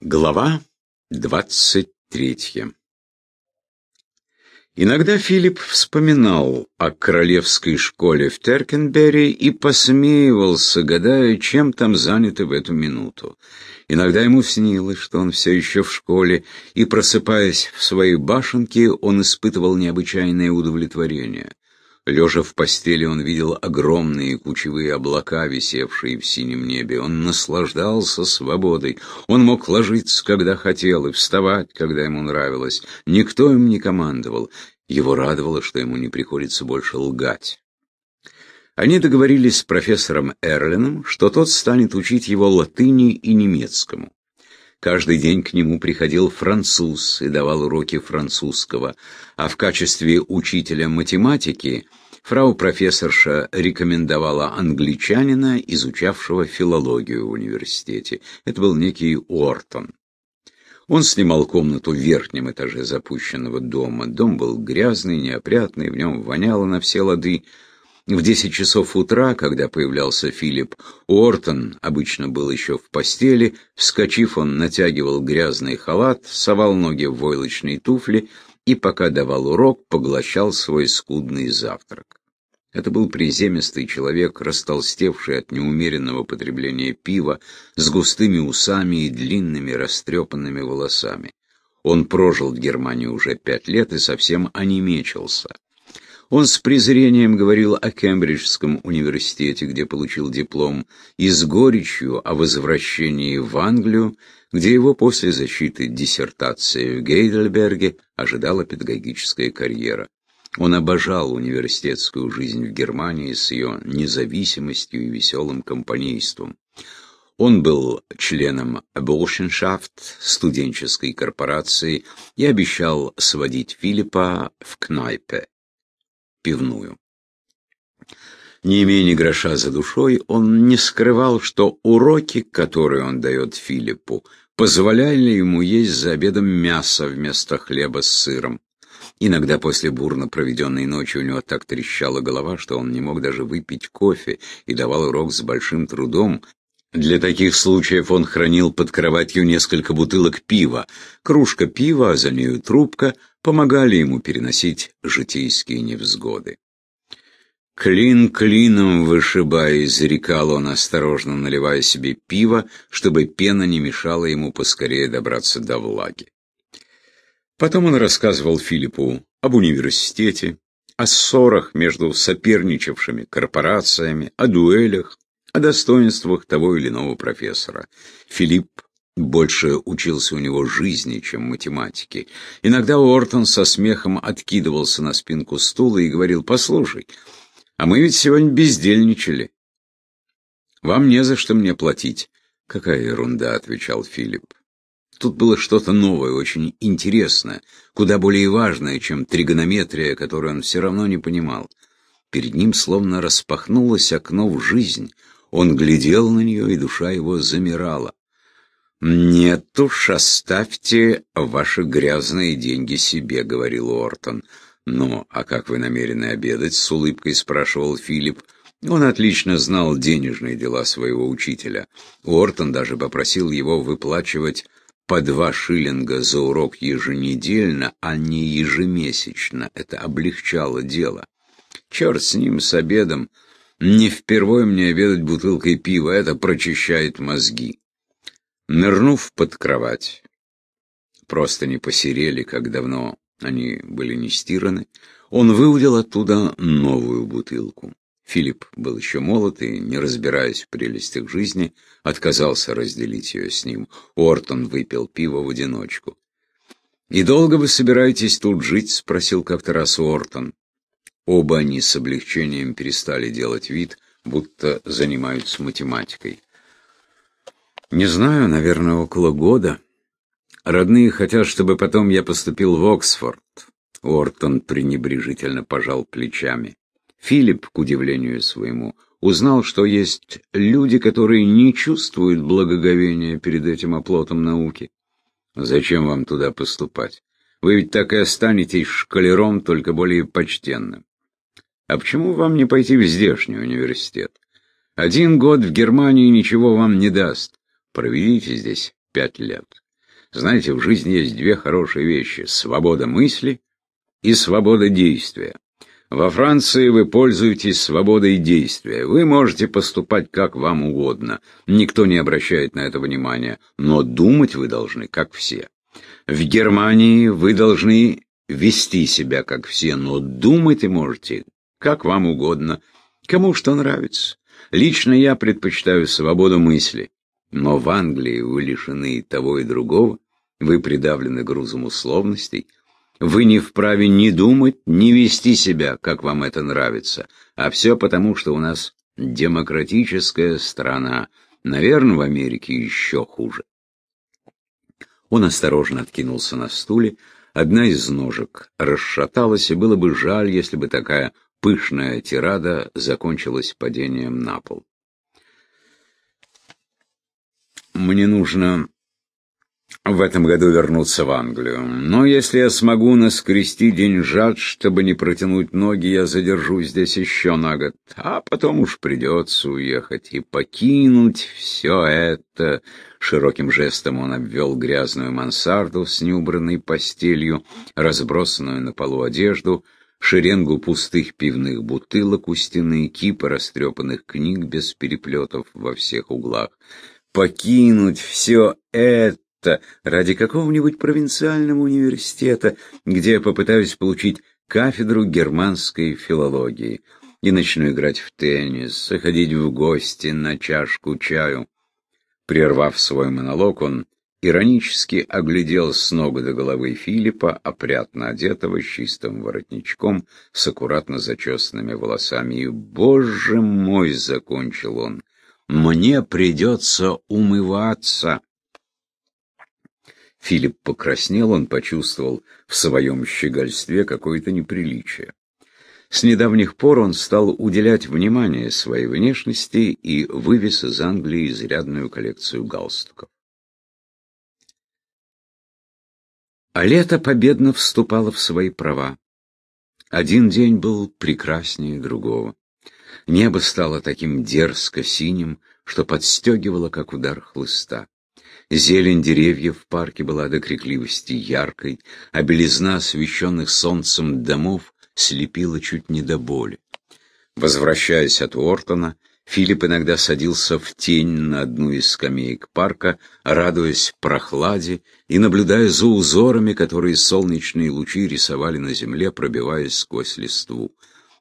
Глава двадцать третья Иногда Филипп вспоминал о королевской школе в Теркенберри и посмеивался, гадая, чем там заняты в эту минуту. Иногда ему снилось, что он все еще в школе, и, просыпаясь в своей башенке, он испытывал необычайное удовлетворение. Лежа в постели, он видел огромные кучевые облака, висевшие в синем небе. Он наслаждался свободой. Он мог ложиться, когда хотел, и вставать, когда ему нравилось. Никто им не командовал. Его радовало, что ему не приходится больше лгать. Они договорились с профессором Эрленом, что тот станет учить его латыни и немецкому. Каждый день к нему приходил француз и давал уроки французского, а в качестве учителя математики фрау-профессорша рекомендовала англичанина, изучавшего филологию в университете. Это был некий Уортон. Он снимал комнату в верхнем этаже запущенного дома. Дом был грязный, неопрятный, в нем воняло на все лады. В десять часов утра, когда появлялся Филипп, Уортон обычно был еще в постели. Вскочив, он натягивал грязный халат, совал ноги в войлочные туфли и, пока давал урок, поглощал свой скудный завтрак. Это был приземистый человек, растолстевший от неумеренного потребления пива, с густыми усами и длинными растрепанными волосами. Он прожил в Германии уже пять лет и совсем онемечился. Он с презрением говорил о Кембриджском университете, где получил диплом, и с горечью о возвращении в Англию, где его после защиты диссертации в Гейдельберге ожидала педагогическая карьера. Он обожал университетскую жизнь в Германии с ее независимостью и веселым компанейством. Он был членом Буршеншафт, студенческой корпорации, и обещал сводить Филиппа в Кнайпе пивную. Не имея ни гроша за душой, он не скрывал, что уроки, которые он дает Филиппу, позволяли ему есть за обедом мясо вместо хлеба с сыром. Иногда после бурно проведенной ночи у него так трещала голова, что он не мог даже выпить кофе и давал урок с большим трудом. Для таких случаев он хранил под кроватью несколько бутылок пива. Кружка пива, а за нею трубка, помогали ему переносить житейские невзгоды. Клин клином вышибая, изрекал он, осторожно наливая себе пиво, чтобы пена не мешала ему поскорее добраться до влаги. Потом он рассказывал Филиппу об университете, о ссорах между соперничавшими корпорациями, о дуэлях, о достоинствах того или иного профессора. Филипп больше учился у него жизни, чем математики. Иногда Уортон со смехом откидывался на спинку стула и говорил, «Послушай, а мы ведь сегодня бездельничали. Вам не за что мне платить». «Какая ерунда», — отвечал Филипп. Тут было что-то новое, очень интересное, куда более важное, чем тригонометрия, которую он все равно не понимал. Перед ним словно распахнулось окно в жизнь. Он глядел на нее, и душа его замирала. «Нет уж, оставьте ваши грязные деньги себе», — говорил Ортон. «Ну, а как вы намерены обедать?» — с улыбкой спрашивал Филипп. Он отлично знал денежные дела своего учителя. Уортон даже попросил его выплачивать по два шиллинга за урок еженедельно, а не ежемесячно. Это облегчало дело. Черт с ним, с обедом. Не впервой мне обедать бутылкой пива, это прочищает мозги. Нырнув под кровать, просто не посерели, как давно они были не стираны, он выудил оттуда новую бутылку. Филипп был еще молод и, не разбираясь в прелестях жизни, отказался разделить ее с ним. Ортон выпил пиво в одиночку. «И долго вы собираетесь тут жить?» — спросил как-то раз Ортон. Оба они с облегчением перестали делать вид, будто занимаются математикой. Не знаю, наверное, около года. Родные хотят, чтобы потом я поступил в Оксфорд. Уортон пренебрежительно пожал плечами. Филипп, к удивлению своему, узнал, что есть люди, которые не чувствуют благоговения перед этим оплотом науки. Зачем вам туда поступать? Вы ведь так и останетесь шкалером, только более почтенным. А почему вам не пойти в здешний университет? Один год в Германии ничего вам не даст. Проведите здесь пять лет. Знаете, в жизни есть две хорошие вещи — свобода мысли и свобода действия. Во Франции вы пользуетесь свободой действия. Вы можете поступать как вам угодно. Никто не обращает на это внимания. Но думать вы должны, как все. В Германии вы должны вести себя, как все, но думать и можете, как вам угодно, кому что нравится. Лично я предпочитаю свободу мысли. Но в Англии вы лишены того, и другого. Вы придавлены грузом условностей. Вы не вправе ни думать, ни вести себя, как вам это нравится. А все потому, что у нас демократическая страна. Наверное, в Америке еще хуже. Он осторожно откинулся на стуле. Одна из ножек расшаталась, и было бы жаль, если бы такая пышная тирада закончилась падением на пол. «Мне нужно в этом году вернуться в Англию. Но если я смогу наскрести деньжат, чтобы не протянуть ноги, я задержусь здесь еще на год. А потом уж придется уехать и покинуть все это. Широким жестом он обвел грязную мансарду с неубранной постелью, разбросанную на полу одежду, шеренгу пустых пивных бутылок у стены, кипа растрепанных книг без переплетов во всех углах. Покинуть все это ради какого-нибудь провинциального университета, где я попытаюсь получить кафедру германской филологии и начну играть в теннис, заходить в гости на чашку чаю. Прервав свой монолог, он иронически оглядел с ног до головы Филиппа, опрятно одетого, с чистым воротничком, с аккуратно зачесанными волосами. И, «Боже мой!» — закончил он. «Мне придется умываться!» Филипп покраснел, он почувствовал в своем щегольстве какое-то неприличие. С недавних пор он стал уделять внимание своей внешности и вывез из Англии изрядную коллекцию галстуков. А лето победно вступало в свои права. Один день был прекраснее другого. Небо стало таким дерзко синим, что подстегивало, как удар хлыста. Зелень деревьев в парке была до крикливости яркой, а белизна освещенных солнцем домов слепила чуть не до боли. Возвращаясь от Уортона, Филипп иногда садился в тень на одну из скамеек парка, радуясь прохладе и наблюдая за узорами, которые солнечные лучи рисовали на земле, пробиваясь сквозь листву.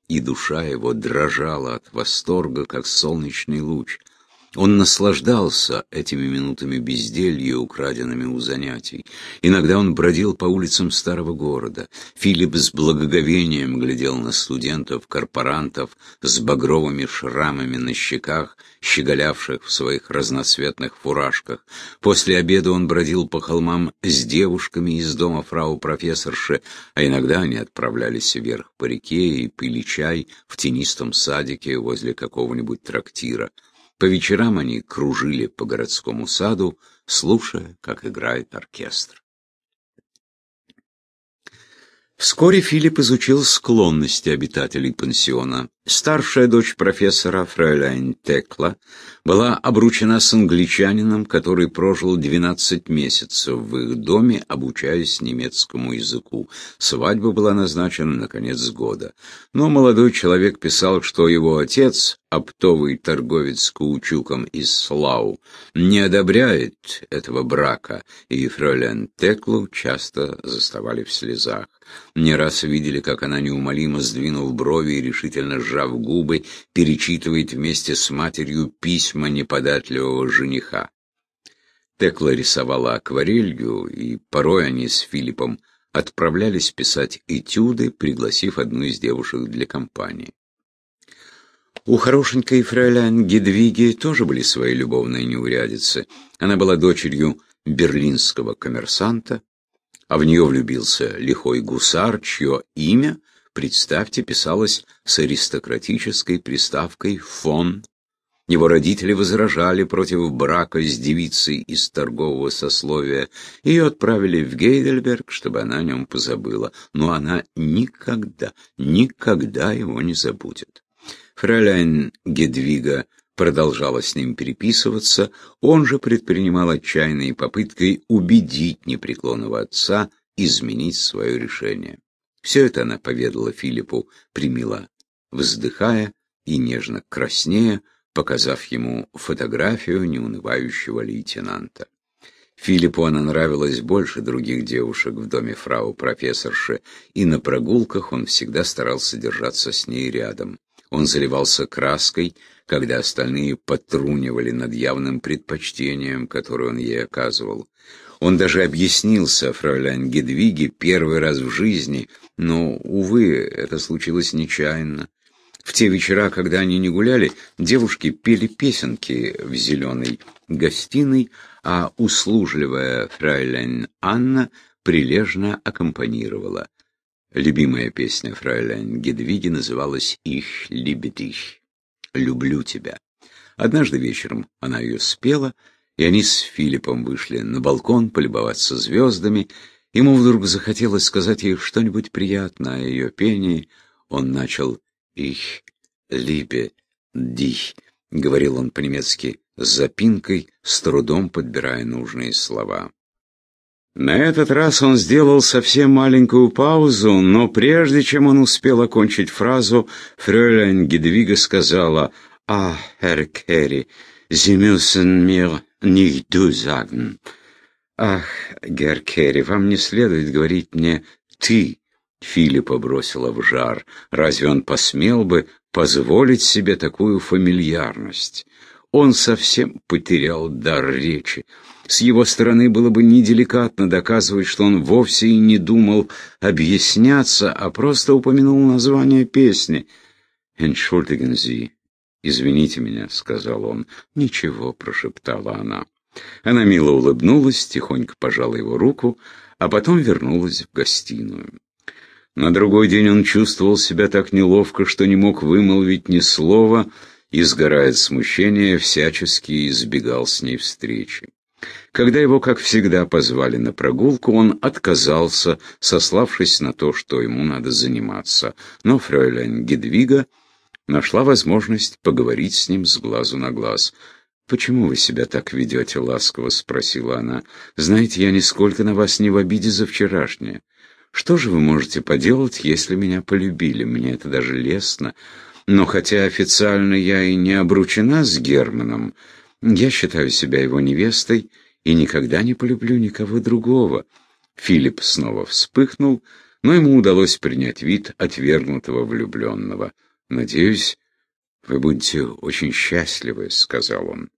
И душа его дрожала от восторга, как солнечный луч — он наслаждался этими минутами безделья, украденными у занятий. Иногда он бродил по улицам старого города. Филипп с благоговением глядел на студентов, корпорантов с багровыми шрамами на щеках, щеголявших в своих разноцветных фуражках. После обеда он бродил по холмам с девушками из дома фрау-профессорши, а иногда они отправлялись вверх по реке и пили чай в тенистом садике возле какого-нибудь трактира. По вечерам они кружили по городскому саду, слушая, как играет оркестр. Вскоре Филипп изучил склонности обитателей пансиона. Старшая дочь профессора Фрейляйн Текла была обручена с англичанином, который прожил 12 месяцев в их доме, обучаясь немецкому языку. Свадьба была назначена на конец года. Но молодой человек писал, что его отец, оптовый торговец каучуком из Слау, не одобряет этого брака, и Фрейляйн Теклу часто заставали в слезах. Не раз видели, как она, неумолимо сдвинув брови и решительно сжав губы, перечитывает вместе с матерью письма неподатливого жениха. Текла рисовала акварелью, и порой они с Филиппом отправлялись писать этюды, пригласив одну из девушек для компании. У хорошенькой фрейлян Гедвиги тоже были свои любовные неурядицы. Она была дочерью берлинского коммерсанта, а в нее влюбился лихой гусар, чье имя, представьте, писалось с аристократической приставкой «фон». Его родители возражали против брака с девицей из торгового сословия. Ее отправили в Гейдельберг, чтобы она о нем позабыла. Но она никогда, никогда его не забудет. Фрейляйн Гедвига продолжала с ним переписываться, он же предпринимал отчаянные попытки убедить непреклонного отца изменить свое решение. Все это она поведала Филиппу, примила, вздыхая и нежно краснея, показав ему фотографию неунывающего лейтенанта. Филиппу она нравилась больше других девушек в доме фрау профессорши, и на прогулках он всегда старался держаться с ней рядом. Он заливался краской, когда остальные потрунивали над явным предпочтением, которое он ей оказывал. Он даже объяснился фрауляйн Гедвиге первый раз в жизни, но, увы, это случилось нечаянно. В те вечера, когда они не гуляли, девушки пели песенки в зеленой гостиной, а услужливая фрауляйн Анна прилежно аккомпанировала. Любимая песня фрауляйн Гедвиги называлась «Ich liebe dich» — «Люблю тебя». Однажды вечером она ее спела, и они с Филиппом вышли на балкон полюбоваться звездами. Ему вдруг захотелось сказать ей что-нибудь приятное о ее пении. Он начал «Ich liebe dich», — говорил он по-немецки с запинкой, с трудом подбирая нужные слова. На этот раз он сделал совсем маленькую паузу, но прежде чем он успел окончить фразу, фрёлайн Гедвига сказала «А, Herr Керри, Sie müssen mir nicht du sagen». «Ах, Герр Керри, вам не следует говорить мне «ты», Филиппа бросила в жар. Разве он посмел бы позволить себе такую фамильярность? Он совсем потерял дар речи. С его стороны было бы неделикатно доказывать, что он вовсе и не думал объясняться, а просто упомянул название песни. «Entschuldigen Sie». «Извините меня», — сказал он. «Ничего», — прошептала она. Она мило улыбнулась, тихонько пожала его руку, а потом вернулась в гостиную. На другой день он чувствовал себя так неловко, что не мог вымолвить ни слова, и, сгорая от смущения, всячески избегал с ней встречи. Когда его, как всегда, позвали на прогулку, он отказался, сославшись на то, что ему надо заниматься. Но фройлен Гедвига нашла возможность поговорить с ним с глазу на глаз. «Почему вы себя так ведете?» — ласково спросила она. «Знаете, я нисколько на вас не в обиде за вчерашнее. Что же вы можете поделать, если меня полюбили? Мне это даже лестно. Но хотя официально я и не обручена с Германом, я считаю себя его невестой и никогда не полюблю никого другого». Филипп снова вспыхнул, но ему удалось принять вид отвергнутого влюбленного. «Надеюсь, вы будете очень счастливы», — сказал он.